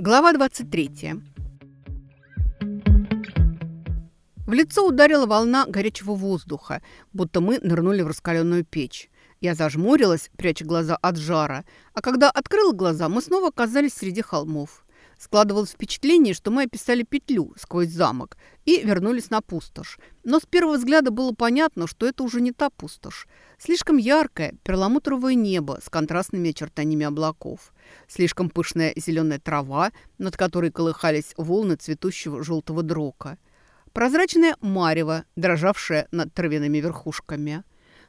Глава 23. В лицо ударила волна горячего воздуха, будто мы нырнули в раскаленную печь. Я зажмурилась, пряча глаза от жара, а когда открыла глаза, мы снова оказались среди холмов. Складывалось впечатление, что мы описали петлю сквозь замок и вернулись на пустошь. Но с первого взгляда было понятно, что это уже не та пустошь. Слишком яркое перламутровое небо с контрастными очертаниями облаков. Слишком пышная зеленая трава, над которой колыхались волны цветущего желтого дрока. Прозрачная марево, дрожавшая над травяными верхушками.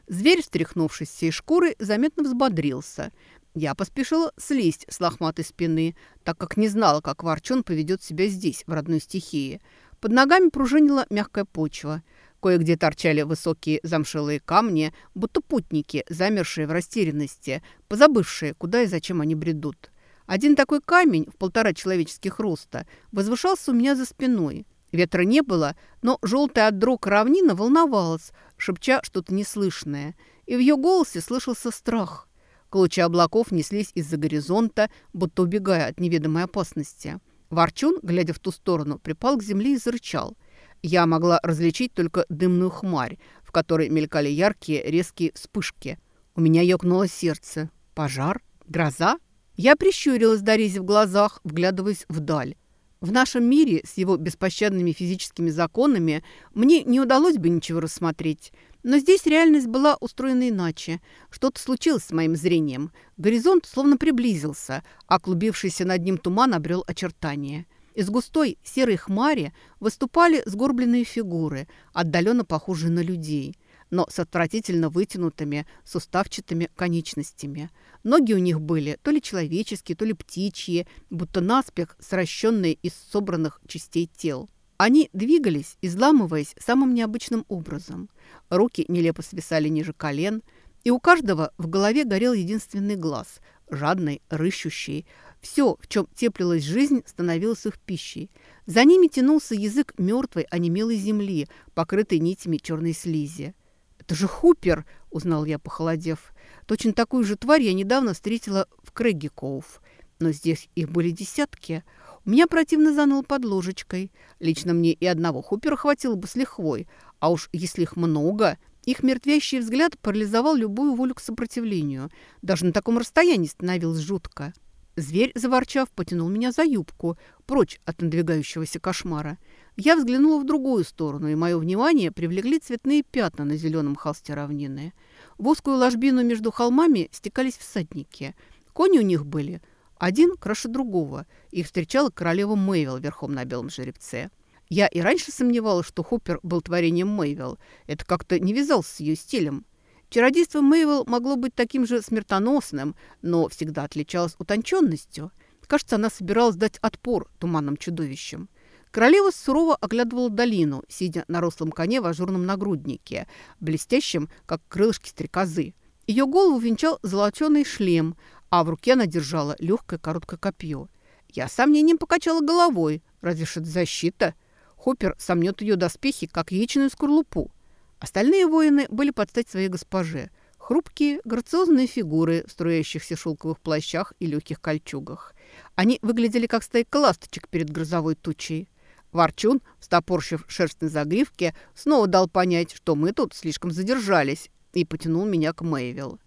Зверь, встряхнувшись всей шкуры, заметно взбодрился – я поспешила слезть с лохматой спины, так как не знала, как Ворчун поведет себя здесь, в родной стихии. Под ногами пружинила мягкая почва. Кое-где торчали высокие замшелые камни, будто путники, замершие в растерянности, позабывшие, куда и зачем они бредут. Один такой камень в полтора человеческих роста возвышался у меня за спиной. Ветра не было, но желтая от дрог равнина волновалась, шепча что-то неслышное. И в ее голосе слышался страх. Клочья облаков неслись из-за горизонта, будто убегая от неведомой опасности. Ворчун, глядя в ту сторону, припал к земле и зарычал. Я могла различить только дымную хмарь, в которой мелькали яркие резкие вспышки. У меня ёкнуло сердце. Пожар? Гроза? Я прищурилась, дорезив в глазах, вглядываясь вдаль. В нашем мире с его беспощадными физическими законами мне не удалось бы ничего рассмотреть. Но здесь реальность была устроена иначе. Что-то случилось с моим зрением. Горизонт словно приблизился, а клубившийся над ним туман обрел очертания. Из густой серой хмари выступали сгорбленные фигуры, отдаленно похожие на людей, но с отвратительно вытянутыми суставчатыми конечностями. Ноги у них были то ли человеческие, то ли птичьи, будто наспех сращенные из собранных частей тел. Они двигались, изламываясь самым необычным образом. Руки нелепо свисали ниже колен, и у каждого в голове горел единственный глаз, жадный, рыщущий. Все, в чем теплилась жизнь, становилось их пищей. За ними тянулся язык мертвой, онемелой земли, покрытой нитями черной слизи. «Это же Хупер!» – узнал я, похолодев. «Точно такую же тварь я недавно встретила в Крэггикоуф. Но здесь их были десятки – меня противно заныл под ложечкой. Лично мне и одного хупера хватило бы с лихвой. А уж если их много, их мертвящий взгляд парализовал любую волю к сопротивлению. Даже на таком расстоянии становилось жутко. Зверь, заворчав, потянул меня за юбку, прочь от надвигающегося кошмара. Я взглянула в другую сторону, и мое внимание привлекли цветные пятна на зеленом холсте равнины. В узкую ложбину между холмами стекались всадники. Кони у них были – один краше другого. Их встречала королева Мэйвилл верхом на белом жеребце. Я и раньше сомневалась, что Хоппер был творением Мэйвилл. Это как-то не вязалось с ее стилем. Чародейство Мэйвилл могло быть таким же смертоносным, но всегда отличалось утонченностью. Кажется, она собиралась дать отпор туманным чудовищам. Королева сурово оглядывала долину, сидя на рослом коне в ажурном нагруднике, блестящем, как крылышки стрекозы. Ее голову венчал золоченый шлем, а в руке она держала легкое короткое копье. Я с сомнением покачала головой. Разве что защита? Хоппер сомнет ее доспехи, как яичную скорлупу. Остальные воины были под стать своей госпоже. Хрупкие, грациозные фигуры в струящихся шелковых плащах и легких кольчугах. Они выглядели как стайка ласточек перед грозовой тучей. Ворчун, стопорщив шерсть на загривке, снова дал понять, что мы тут слишком задержались, и потянул меня к Мэйвилл.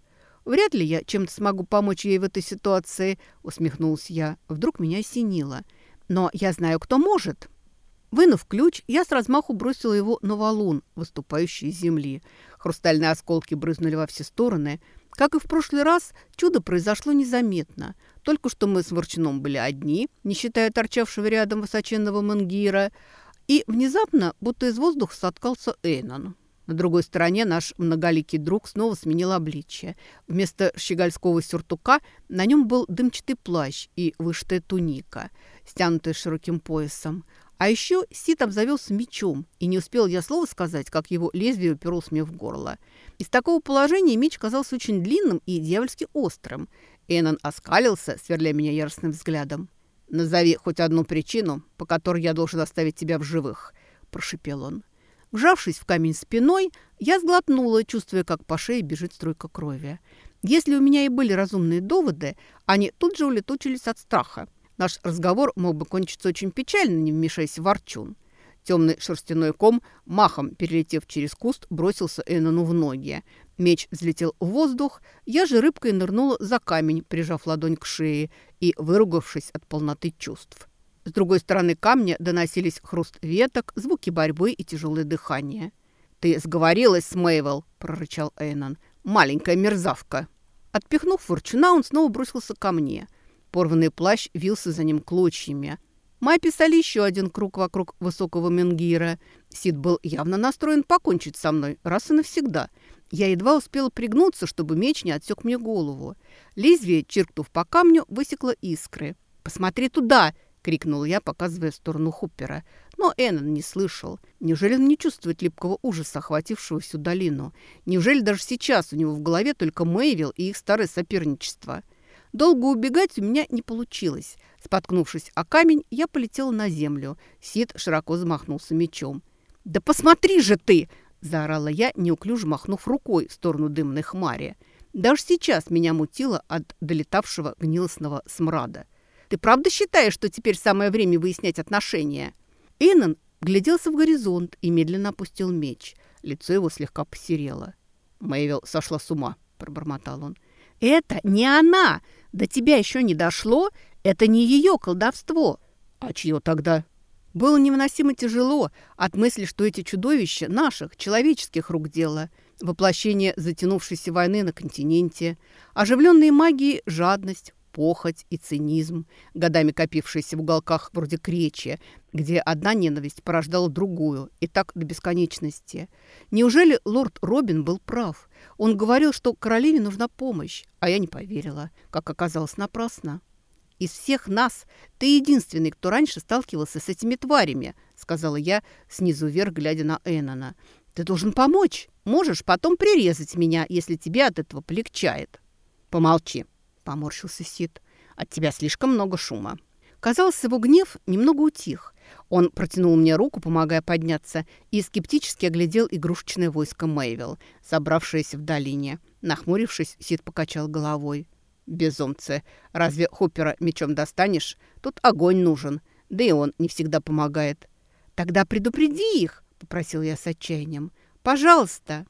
«Вряд ли я чем-то смогу помочь ей в этой ситуации», — усмехнулась я. Вдруг меня осенило. «Но я знаю, кто может». Вынув ключ, я с размаху бросила его на валун, выступающий из земли. Хрустальные осколки брызнули во все стороны. Как и в прошлый раз, чудо произошло незаметно. Только что мы с Ворчуном были одни, не считая торчавшего рядом высоченного мангира, и внезапно, будто из воздуха соткался Эйнон. На другой стороне наш многоликий друг снова сменил обличье. Вместо щегольского сюртука на нем был дымчатый плащ и вышитая туника, стянутая широким поясом. А еще Сит обзавелся мечом, и не успел я слова сказать, как его лезвие уперлось мне в горло. Из такого положения меч казался очень длинным и дьявольски острым. Эннон оскалился, сверля меня яростным взглядом. «Назови хоть одну причину, по которой я должен оставить тебя в живых», – прошипел он. Вжавшись в камень спиной, я сглотнула, чувствуя, как по шее бежит струйка крови. Если у меня и были разумные доводы, они тут же улетучились от страха. Наш разговор мог бы кончиться очень печально, не вмешаясь в Арчун. Темный шерстяной ком, махом перелетев через куст, бросился Энону в ноги. Меч взлетел в воздух, я же рыбкой нырнула за камень, прижав ладонь к шее и выругавшись от полноты чувств. С другой стороны камня доносились хруст веток, звуки борьбы и тяжелое дыхание. «Ты сговорилась с Мейвел!» – прорычал Эйнон. «Маленькая мерзавка!» Отпихнув ворчуна, он снова бросился ко мне. Порванный плащ вился за ним клочьями. Мы описали еще один круг вокруг высокого менгира. Сид был явно настроен покончить со мной раз и навсегда – я едва успела пригнуться, чтобы меч не отсек мне голову. Лезвие, чиркнув по камню, высекло искры. «Посмотри туда!» — крикнул я, показывая в сторону Хуппера. Но Эннон не слышал. Неужели он не чувствует липкого ужаса, охватившего всю долину? Неужели даже сейчас у него в голове только Мэйвилл и их старое соперничество? Долго убегать у меня не получилось. Споткнувшись о камень, я полетела на землю. Сид широко замахнулся мечом. «Да посмотри же ты!» Заорала я, неуклюже махнув рукой в сторону дымной хмари. Даже сейчас меня мутило от долетавшего гнилостного смрада. «Ты правда считаешь, что теперь самое время выяснять отношения?» Эйнон гляделся в горизонт и медленно опустил меч. Лицо его слегка посерело. «Мэйвилл сошла с ума», – пробормотал он. «Это не она! До тебя еще не дошло? Это не ее колдовство!» «А чье тогда?» Было невыносимо тяжело от мысли, что эти чудовища наших, человеческих рук дело. Воплощение затянувшейся войны на континенте, оживленные магией жадность, похоть и цинизм, годами копившиеся в уголках вроде кречи, где одна ненависть порождала другую, и так до бесконечности. Неужели лорд Робин был прав? Он говорил, что королеве нужна помощь, а я не поверила, как оказалось напрасно. «Из всех нас ты единственный, кто раньше сталкивался с этими тварями», сказала я снизу вверх, глядя на Эннона. «Ты должен помочь. Можешь потом прирезать меня, если тебе от этого полегчает». «Помолчи», — поморщился Сид. «От тебя слишком много шума». Казалось, его гнев немного утих. Он протянул мне руку, помогая подняться, и скептически оглядел игрушечное войско Мэйвилл, собравшееся в долине. Нахмурившись, Сид покачал головой. Безумцы. Разве Хоппера мечом достанешь? Тут огонь нужен. Да и он не всегда помогает. Тогда предупреди их, попросил я с отчаянием. Пожалуйста.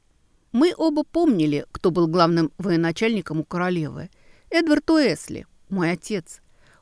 Мы оба помнили, кто был главным военачальником у королевы. Эдвард Уэсли, мой отец.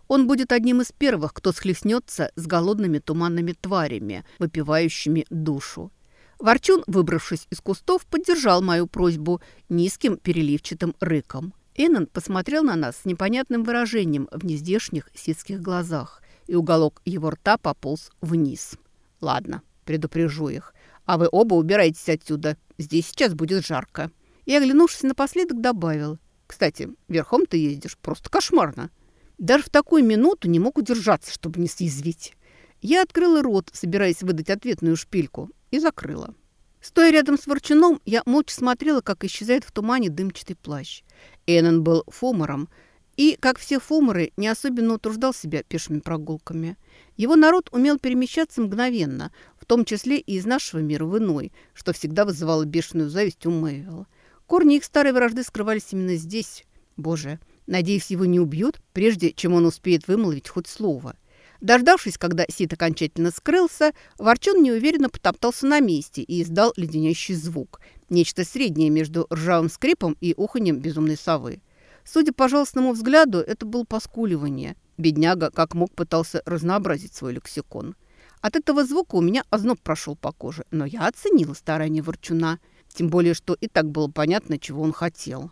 Он будет одним из первых, кто схлестнется с голодными туманными тварями, выпивающими душу. Ворчун, выбравшись из кустов, поддержал мою просьбу низким переливчатым рыком. Эннон посмотрел на нас с непонятным выражением в нездешних ситских глазах, и уголок его рта пополз вниз. «Ладно, предупрежу их. А вы оба убирайтесь отсюда. Здесь сейчас будет жарко». И, оглянувшись напоследок, добавил. «Кстати, верхом ты ездишь просто кошмарно. Даже в такую минуту не мог удержаться, чтобы не съязвить». Я открыла рот, собираясь выдать ответную шпильку, и закрыла. Стоя рядом с ворчуном, я молча смотрела, как исчезает в тумане дымчатый плащ. Эннон был фомором и, как все фоморы, не особенно утруждал себя пешими прогулками. Его народ умел перемещаться мгновенно, в том числе и из нашего мира в иной, что всегда вызывало бешеную зависть у Мэйвелла. Корни их старой вражды скрывались именно здесь. Боже, надеюсь, его не убьют, прежде чем он успеет вымолвить хоть слово. Дождавшись, когда Сит окончательно скрылся, Ворчун неуверенно потоптался на месте и издал леденящий звук. Нечто среднее между ржавым скрипом и уханьем безумной совы. Судя по жалостному взгляду, это было поскуливание. Бедняга как мог пытался разнообразить свой лексикон. От этого звука у меня озноб прошел по коже, но я оценила старание Ворчуна. Тем более, что и так было понятно, чего он хотел.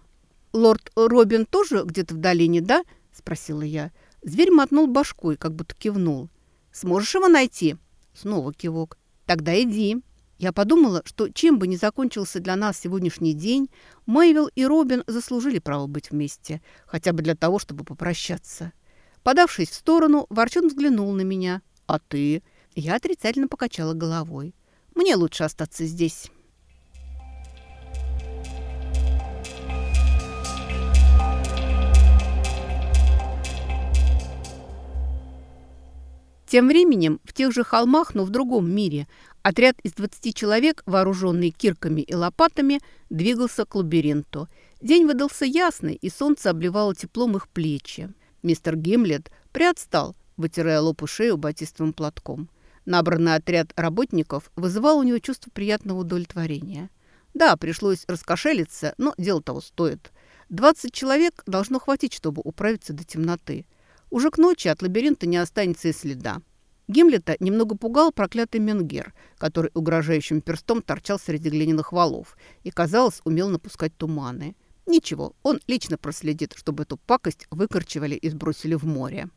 «Лорд Робин тоже где-то в долине, да?» – спросила я. Зверь мотнул башкой, как будто кивнул. «Сможешь его найти?» Снова кивок. «Тогда иди». Я подумала, что чем бы ни закончился для нас сегодняшний день, Мэйвилл и Робин заслужили право быть вместе, хотя бы для того, чтобы попрощаться. Подавшись в сторону, Ворчун взглянул на меня. «А ты?» Я отрицательно покачала головой. «Мне лучше остаться здесь». Тем временем в тех же холмах, но в другом мире, отряд из 20 человек, вооруженный кирками и лопатами, двигался к лабиринту. День выдался ясный, и солнце обливало теплом их плечи. Мистер Гимлет приотстал, вытирая лоб и шею батистовым платком. Набранный отряд работников вызывал у него чувство приятного удовлетворения. Да, пришлось раскошелиться, но дело того стоит. 20 человек должно хватить, чтобы управиться до темноты. Уже к ночи от лабиринта не останется и следа. Гимлета немного пугал проклятый Менгер, который угрожающим перстом торчал среди глиняных валов и, казалось, умел напускать туманы. Ничего, он лично проследит, чтобы эту пакость выкорчевали и сбросили в море.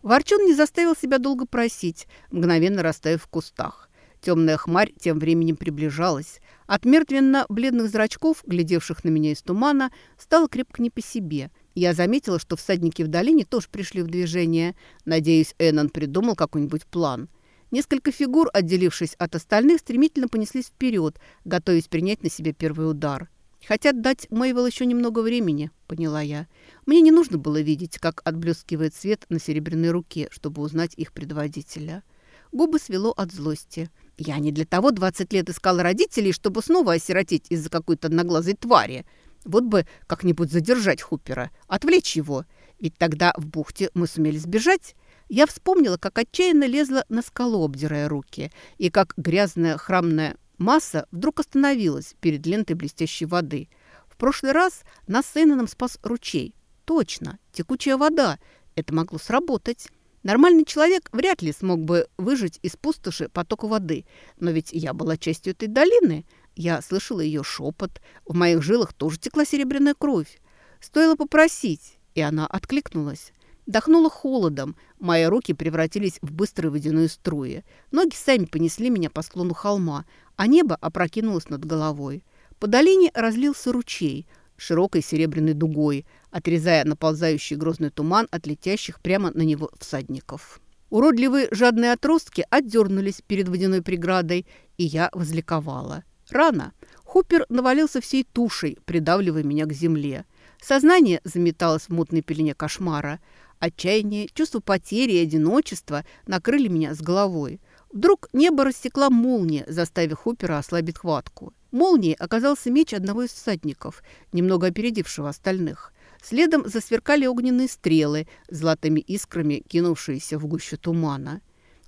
Ворчун не заставил себя долго просить, мгновенно растаяв в кустах. Темная хмарь тем временем приближалась. От мертвенно-бледных зрачков, глядевших на меня из тумана, стало крепко не по себе. Я заметила, что всадники в долине тоже пришли в движение. Надеюсь, Эннон придумал какой-нибудь план. Несколько фигур, отделившись от остальных, стремительно понеслись вперед, готовясь принять на себя первый удар. «Хотят дать Мэйвел еще немного времени», — поняла я. Мне не нужно было видеть, как отблескивает свет на серебряной руке, чтобы узнать их предводителя. Губы свело от злости. Я не для того 20 лет искала родителей, чтобы снова осиротеть из-за какой-то одноглазой твари. Вот бы как-нибудь задержать Хупера, отвлечь его. Ведь тогда в бухте мы сумели сбежать. Я вспомнила, как отчаянно лезла на скалу, обдирая руки, и как грязная храмная масса вдруг остановилась перед лентой блестящей воды. В прошлый раз нас с Эйноном спас ручей. Точно, текучая вода. Это могло сработать. Нормальный человек вряд ли смог бы выжить из пустоши потока воды. Но ведь я была частью этой долины. Я слышала ее шепот. В моих жилах тоже текла серебряная кровь. Стоило попросить, и она откликнулась. Дохнуло холодом. Мои руки превратились в быстрые водяные струи. Ноги сами понесли меня по склону холма, а небо опрокинулось над головой. По долине разлился ручей – широкой серебряной дугой, отрезая наползающий грозный туман от летящих прямо на него всадников. Уродливые жадные отростки отдернулись перед водяной преградой, и я возликовала. Рано. Хупер навалился всей тушей, придавливая меня к земле. Сознание заметалось в мутной пелене кошмара. Отчаяние, чувство потери и одиночества накрыли меня с головой. Вдруг небо рассекла молния, заставив Хупера ослабить хватку. Молнией оказался меч одного из всадников, немного опередившего остальных. Следом засверкали огненные стрелы, золотыми искрами кинувшиеся в гущу тумана.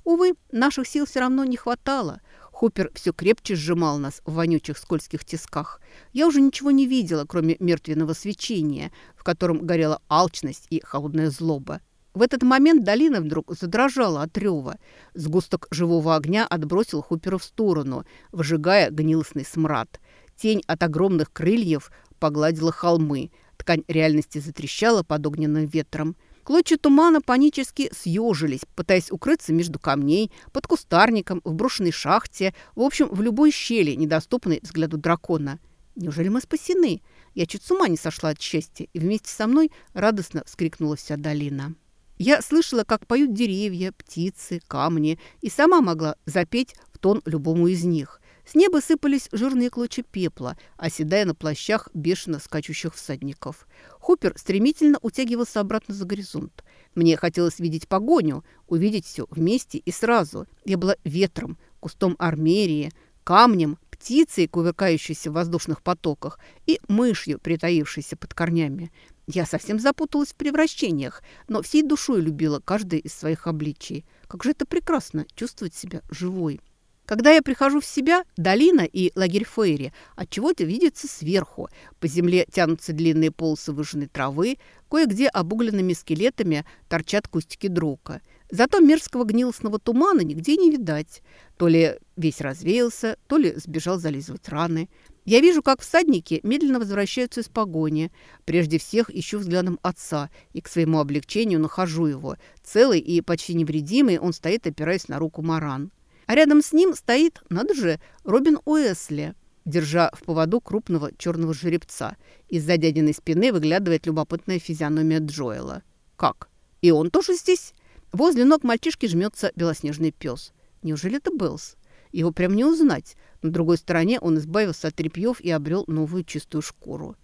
Увы, наших сил все равно не хватало. Хупер все крепче сжимал нас в вонючих скользких тисках. Я уже ничего не видела, кроме мертвенного свечения, в котором горела алчность и холодная злоба. В этот момент долина вдруг задрожала от рева. Сгусток живого огня отбросил Хупера в сторону, выжигая гнилостный смрад. Тень от огромных крыльев погладила холмы. Ткань реальности затрещала под огненным ветром. Клочья тумана панически съежились, пытаясь укрыться между камней, под кустарником, в брошенной шахте, в общем, в любой щели, недоступной взгляду дракона. Неужели мы спасены? Я чуть с ума не сошла от счастья, и вместе со мной радостно вскрикнула вся долина. Я слышала, как поют деревья, птицы, камни, и сама могла запеть в тон любому из них. С неба сыпались жирные клочья пепла, оседая на плащах бешено скачущих всадников. Хупер стремительно утягивался обратно за горизонт. Мне хотелось видеть погоню, увидеть все вместе и сразу. Я была ветром, кустом армерии, камнем, птицей, кувыркающейся в воздушных потоках, и мышью, притаившейся под корнями. Я совсем запуталась в превращениях, но всей душой любила каждое из своих обличий. Как же это прекрасно чувствовать себя живой. Когда я прихожу в себя, долина и лагерь Фейри отчего-то видятся сверху. По земле тянутся длинные полосы выжженной травы, кое-где обугленными скелетами торчат кустики дрока. Зато мерзкого гнилостного тумана нигде не видать. То ли весь развеялся, то ли сбежал зализывать раны. Я вижу, как всадники медленно возвращаются из погони. Прежде всех ищу взглядом отца и к своему облегчению нахожу его. Целый и почти невредимый он стоит, опираясь на руку Маран. А рядом с ним стоит, надо же, Робин Уэсли, держа в поводу крупного черного жеребца. Из-за дядиной спины выглядывает любопытная физиономия Джоэла. «Как? И он тоже здесь?» Возле ног мальчишки жмется белоснежный пес. Неужели это Белс? Его прям не узнать. На другой стороне он избавился от тряпьев и обрел новую чистую шкуру.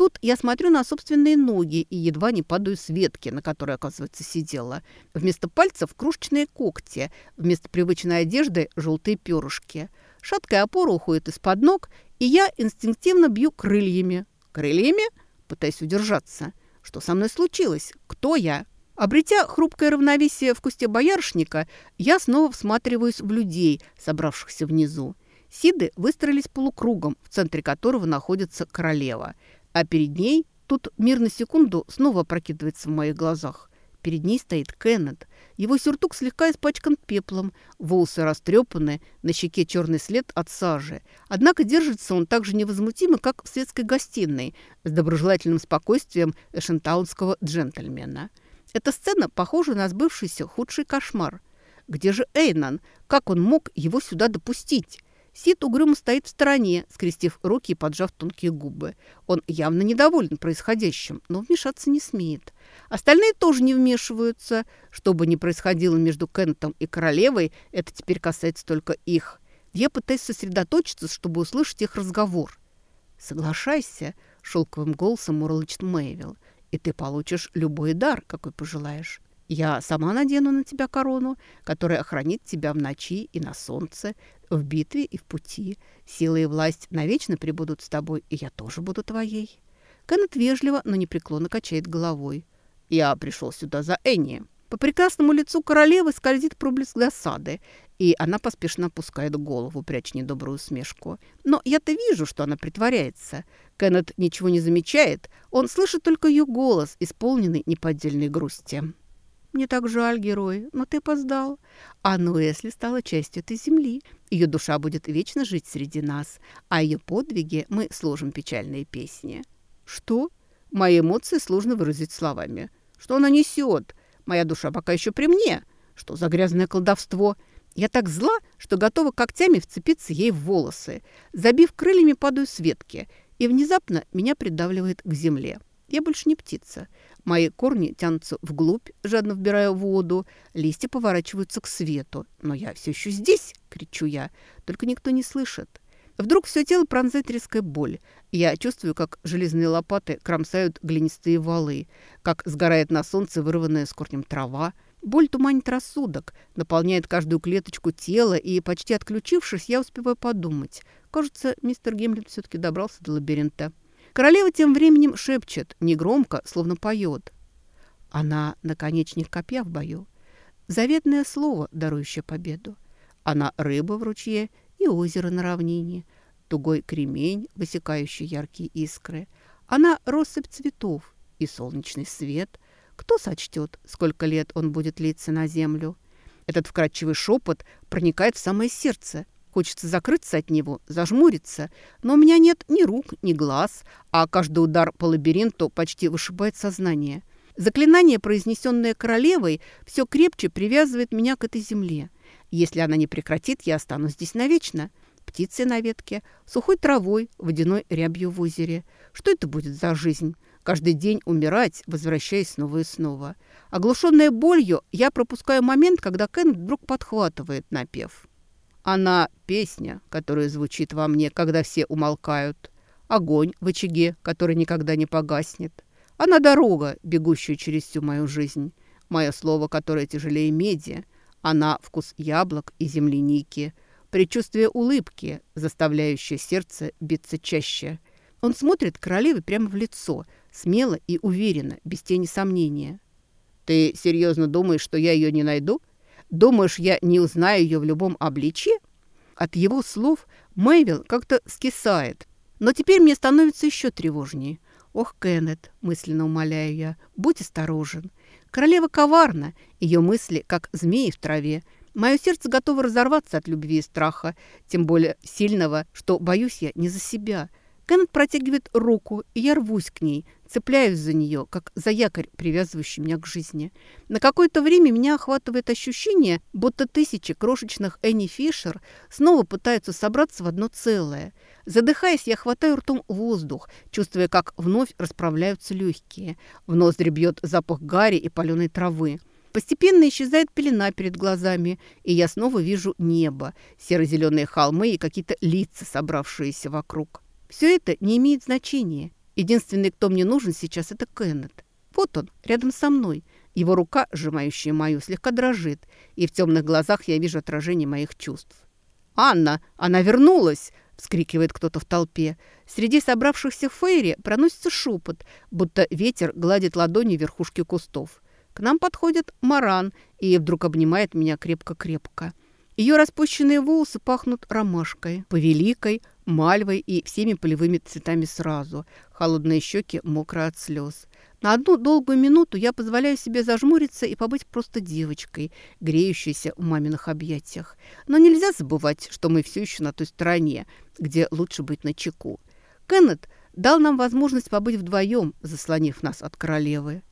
Тут я смотрю на собственные ноги и едва не падаю с ветки, на которой, оказывается, сидела. Вместо пальцев крошечные когти, вместо привычной одежды желтые перышки. Шаткая опора уходит из-под ног, и я инстинктивно бью крыльями. Крыльями? Пытаясь удержаться. Что со мной случилось? Кто я? Обретя хрупкое равновесие в кусте боярышника, я снова всматриваюсь в людей, собравшихся внизу. Сиды выстроились полукругом, в центре которого находится королева – а перед ней, тут мир на секунду снова прокидывается в моих глазах. Перед ней стоит Кеннет. Его сюртук слегка испачкан пеплом, волосы растрепаны, на щеке черный след от сажи. Однако держится он так же невозмутимо, как в светской гостиной, с доброжелательным спокойствием эшентаунского джентльмена. Эта сцена похожа на сбывшийся худший кошмар. Где же Эйнан? Как он мог его сюда допустить? Сид угрюмо стоит в стороне, скрестив руки и поджав тонкие губы. Он явно недоволен происходящим, но вмешаться не смеет. Остальные тоже не вмешиваются. Что бы ни происходило между Кентом и королевой, это теперь касается только их. Я пытаюсь сосредоточиться, чтобы услышать их разговор. «Соглашайся», — шелковым голосом мурлычет Мэйвилл, «и ты получишь любой дар, какой пожелаешь». Я сама надену на тебя корону, которая охранит тебя в ночи и на солнце, в битве и в пути. Сила и власть навечно прибудут с тобой, и я тоже буду твоей». Кеннет вежливо, но непреклонно качает головой. «Я пришел сюда за Энни». По прекрасному лицу королевы скользит проблеск досады, и она поспешно опускает голову, пряча недобрую усмешку. Но я-то вижу, что она притворяется. Кеннет ничего не замечает, он слышит только ее голос, исполненный неподдельной грусти. Мне так жаль, герой, но ты опоздал. А Нуэсли стала частью этой земли. Ее душа будет вечно жить среди нас, а ее подвиги мы сложим печальные песни. Что? Мои эмоции сложно выразить словами. Что она несет? Моя душа пока еще при мне. Что за грязное колдовство? Я так зла, что готова когтями вцепиться ей в волосы. Забив крыльями, падаю с ветки, и внезапно меня придавливает к земле. Я больше не птица. Мои корни тянутся вглубь, жадно вбирая воду. Листья поворачиваются к свету. «Но я все еще здесь!» — кричу я. Только никто не слышит. Вдруг все тело пронзает резкая боль. Я чувствую, как железные лопаты кромсают глинистые валы, как сгорает на солнце вырванная с корнем трава. Боль туманит рассудок, наполняет каждую клеточку тела, и, почти отключившись, я успеваю подумать. Кажется, мистер Гемлин все-таки добрался до лабиринта. Королева тем временем шепчет, негромко, словно поет. Она наконечник копья в бою. Заветное слово, дарующее победу. Она рыба в ручье и озеро на равнине. Тугой кремень, высекающий яркие искры. Она россыпь цветов и солнечный свет. Кто сочтет, сколько лет он будет литься на землю? Этот вкрадчивый шепот проникает в самое сердце – Хочется закрыться от него, зажмуриться, но у меня нет ни рук, ни глаз, а каждый удар по лабиринту почти вышибает сознание. Заклинание, произнесенное королевой, все крепче привязывает меня к этой земле. Если она не прекратит, я останусь здесь навечно. Птицы на ветке, сухой травой, водяной рябью в озере. Что это будет за жизнь? Каждый день умирать, возвращаясь снова и снова. Оглушенная болью, я пропускаю момент, когда Кен вдруг подхватывает напев. Она – песня, которая звучит во мне, когда все умолкают. Огонь в очаге, который никогда не погаснет. Она дорога, бегущая через всю мою жизнь. Мое слово, которое тяжелее меди. Она – вкус яблок и земляники. Предчувствие улыбки, заставляющее сердце биться чаще. Он смотрит королеве прямо в лицо, смело и уверенно, без тени сомнения. «Ты серьезно думаешь, что я ее не найду?» Думаешь, я не узнаю ее в любом обличье?» От его слов Мэйвилл как-то скисает. Но теперь мне становится еще тревожнее. «Ох, Кеннет», — мысленно умоляю я, — «будь осторожен. Королева коварна, ее мысли, как змеи в траве. Мое сердце готово разорваться от любви и страха, тем более сильного, что боюсь я не за себя». Кеннет протягивает руку, и я рвусь к ней, Цепляюсь за нее, как за якорь, привязывающий меня к жизни. На какое-то время меня охватывает ощущение, будто тысячи крошечных Энни Фишер снова пытаются собраться в одно целое. Задыхаясь, я хватаю ртом воздух, чувствуя, как вновь расправляются легкие. В ноздри бьет запах гари и паленой травы. Постепенно исчезает пелена перед глазами, и я снова вижу небо, серо-зеленые холмы и какие-то лица, собравшиеся вокруг. Все это не имеет значения. Единственный, кто мне нужен сейчас, это Кеннет. Вот он, рядом со мной. Его рука, сжимающая мою, слегка дрожит, и в темных глазах я вижу отражение моих чувств. «Анна! Она вернулась!» – вскрикивает кто-то в толпе. Среди собравшихся в фейре проносится шепот, будто ветер гладит ладони верхушки кустов. К нам подходит Маран и вдруг обнимает меня крепко-крепко. Ее распущенные волосы пахнут ромашкой, повеликой, мальвой и всеми полевыми цветами сразу. Холодные щеки мокрые от слез. На одну долгую минуту я позволяю себе зажмуриться и побыть просто девочкой, греющейся в маминых объятиях. Но нельзя забывать, что мы все еще на той стороне, где лучше быть на чеку. Кеннет дал нам возможность побыть вдвоем, заслонив нас от королевы.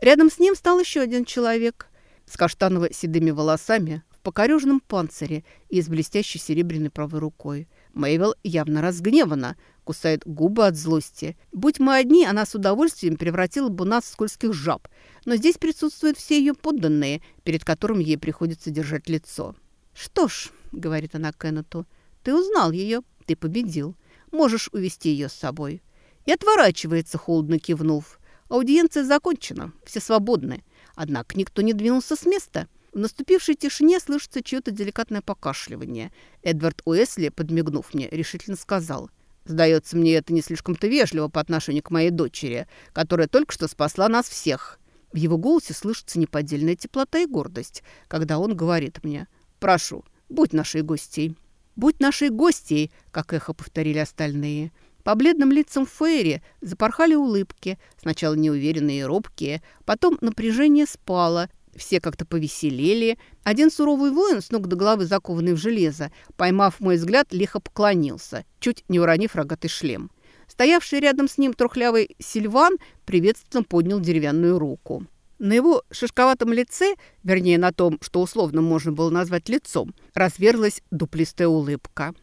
Рядом с ним стал еще один человек с каштаново-седыми волосами, в покореженном панцире и с блестящей серебряной правой рукой. Мэйвел явно разгневана, кусает губы от злости. Будь мы одни, она с удовольствием превратила бы нас в скользких жаб. Но здесь присутствуют все ее подданные, перед которыми ей приходится держать лицо. «Что ж», — говорит она Кеннету, — «ты узнал ее, ты победил. Можешь увести ее с собой». И отворачивается, холодно кивнув. Аудиенция закончена, все свободны. Однако никто не двинулся с места. В наступившей тишине слышится чье-то деликатное покашливание. Эдвард Уэсли, подмигнув мне, решительно сказал. «Сдается мне, это не слишком-то вежливо по отношению к моей дочери, которая только что спасла нас всех». В его голосе слышится неподдельная теплота и гордость, когда он говорит мне «Прошу, будь нашей гостьей». «Будь нашей гостьей», как эхо повторили остальные. По бледным лицам Фейри запорхали улыбки, сначала неуверенные и робкие, потом напряжение спало, все как-то повеселели. Один суровый воин, с ног до головы закованный в железо, поймав мой взгляд, лихо поклонился, чуть не уронив рогатый шлем. Стоявший рядом с ним трухлявый Сильван приветственно поднял деревянную руку. На его шишковатом лице, вернее на том, что условно можно было назвать лицом, разверзлась дуплистая улыбка.